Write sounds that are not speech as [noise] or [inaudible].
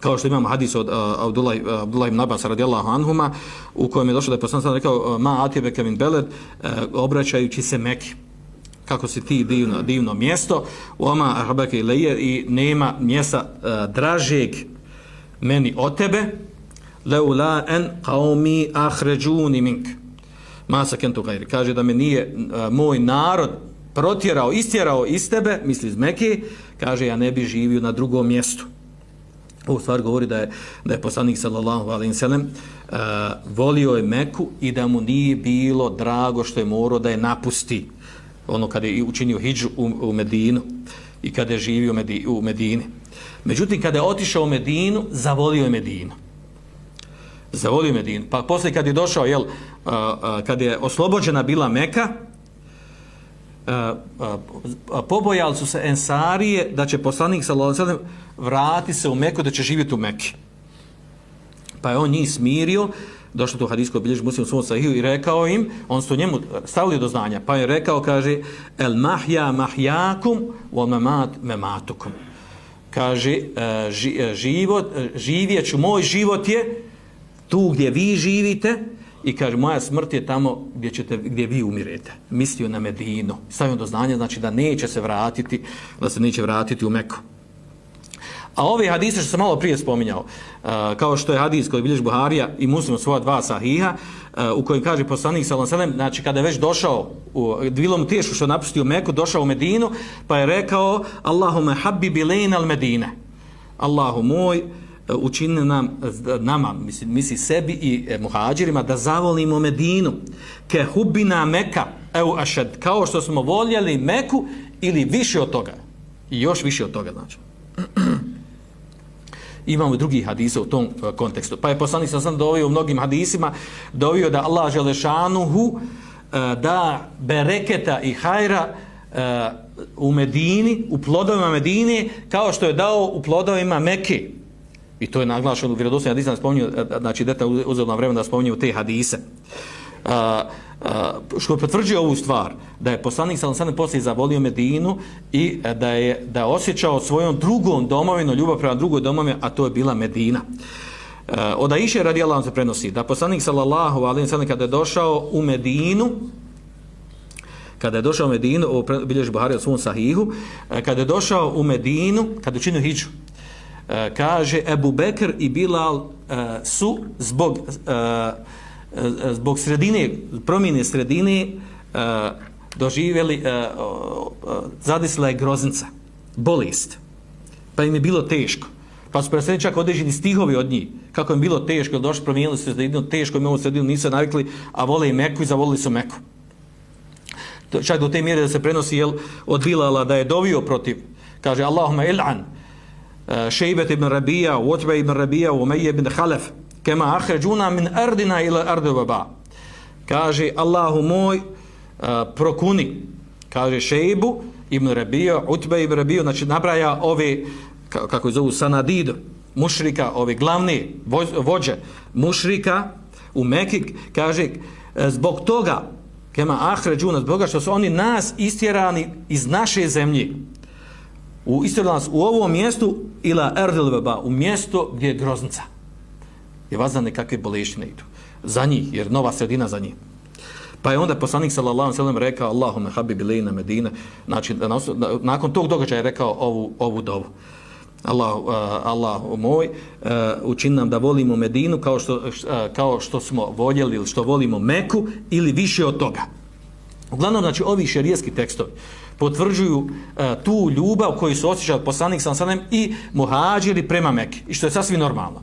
kao što imamo hadis od uh, Abdullah, uh, Abdullah ibn Abbas radijallahu anhuma, u kojem je došlo da je poslanik rekao, ma atjebe kevin beled, uh, obraćajući se Meki kako si ti divno, divno mjesto, oma arhabake ileje i nema mjesta uh, dražeg meni od tebe, leula en qaumi ahređuni mink. Masa kentu gajri. Kaže da me nije uh, moj narod protjerao, istjerao iz tebe, misli iz Mekke, kaže ja ne bi živio na drugom mjestu. Ovo stvar govori da je, da je poslanik sallallahu alaihi sallam uh, volio je Meku i da mu nije bilo drago što je morao da je napusti ono kada je učinio hijđu u, u Medinu i kada je živio u Medini. Međutim, kada je otišao u Medinu, zavolio je Medinu. Zavolio je Medinu. Pa poslije kad je došao, jel, uh, uh, kad je oslobođena bila Meka, pobojali su se Ensarije da će poslanik sallallahu vrati se u Meku, da će živjeti u Meki. Pa je on njih smirio, došlo to hadijsko bilježi muslim u svom sahiju i rekao im, on su njemu stavili do znanja, pa je rekao, kaže, el mahja mahjakum, wa memat mematukum. Kaže, e, e život, e, živjeću, moj život je tu gdje vi živite i kaže, moja smrt je tamo gdje, ćete, gdje vi umirete. Mislio na Medinu. Stavio do znanja, znači da neće se vratiti, da se neće vratiti u Meku. A ove hadise što sam malo prije spominjao, e, kao što je hadis koji bilješ Buharija i muslim svoja dva sahiha, e, u kojem kaže poslanik sallam sallam, znači kada je već došao, u, bilo mu teško što je napustio Meku, došao u Medinu, pa je rekao, Allahume habbi bilein al Medine. Allahu moj, učini nam, nama, misli, misli sebi i e, muhađirima, da zavolimo Medinu. Ke hubina Meka, evo ašed, kao što smo voljeli Meku ili više od toga. I još više od toga, znači [clears throat] imamo drugi hadise u tom e, kontekstu. Pa je poslanik sam sam dovio u mnogim hadisima, dovio da Allah Želešanuhu e, da bereketa i hajra e, u Medini, u plodovima Medine, kao što je dao u plodovima Mekke. I to je naglašeno u vjerodostojnim hadisima, spominju, e, e, znači deta uzelo nam vremena da spominju te hadise. Uh, što potvrđuje ovu stvar, da je poslanik sa sallam poslije zavolio Medinu i e, da je da je osjećao svojom drugom domovinu, ljubav prema drugoj domovini, a to je bila Medina. Uh, od Aisha radi Allah se prenosi da poslanik sallallahu alaihi sallam kada je došao u Medinu kada je došao u Medinu ovo bilježi Buhari od svom sahihu kada je došao u Medinu kada je učinio E, kaže Ebu Bekr i Bilal e, su zbog e, zbog sredine, promjene sredine, doživjeli, uh, uh, zadesila je groznica, bolest. Pa im je bilo teško. Pa su predstavljeni čak određeni stihovi od njih, kako im bilo teško, došli, promijenili se sredinu, teško im ovu sredinu, nisu navikli, a vole i Meku i zavolili su Meku. Čak do te mjere da se prenosi jel, od Bilala da je dovio protiv, kaže Allahuma il'an, Eh, Šejbet ibn Rabija, Utbe ibn Rabija, Umeje ibn Halef, kema ahređuna min ardina ila ardu baba. Kaže, Allahu moj, eh, prokuni, kaže Šejbu, Ibn Rabija, Utbe Ibn Rabija, znači nabraja ove, kako je zovu, Sanadido, mušrika, ove glavne vođe mušrika u Mekik, kaže, eh, zbog toga, kema ahređuna, zbog toga što su oni nas istjerani iz naše zemlje, u istjerani nas u ovom mjestu, ila erdil u mjesto gdje je groznica je vazda nekakve bolešine idu. Za njih, jer nova sredina za njih. Pa je onda poslanik sallallahu sallam rekao Allahume habibi lejna medina, znači na, nakon tog događaja je rekao ovu, ovu dovu. Allah, uh, Allah moj, uh, učini nam da volimo Medinu kao što, uh, kao što smo voljeli ili što volimo Meku ili više od toga. Uglavnom, znači, ovi šerijeski tekstovi potvrđuju e, tu ljubav koju su osjećali poslanik sa sallam i muhađiri prema Mekke. I što je sasvim normalno.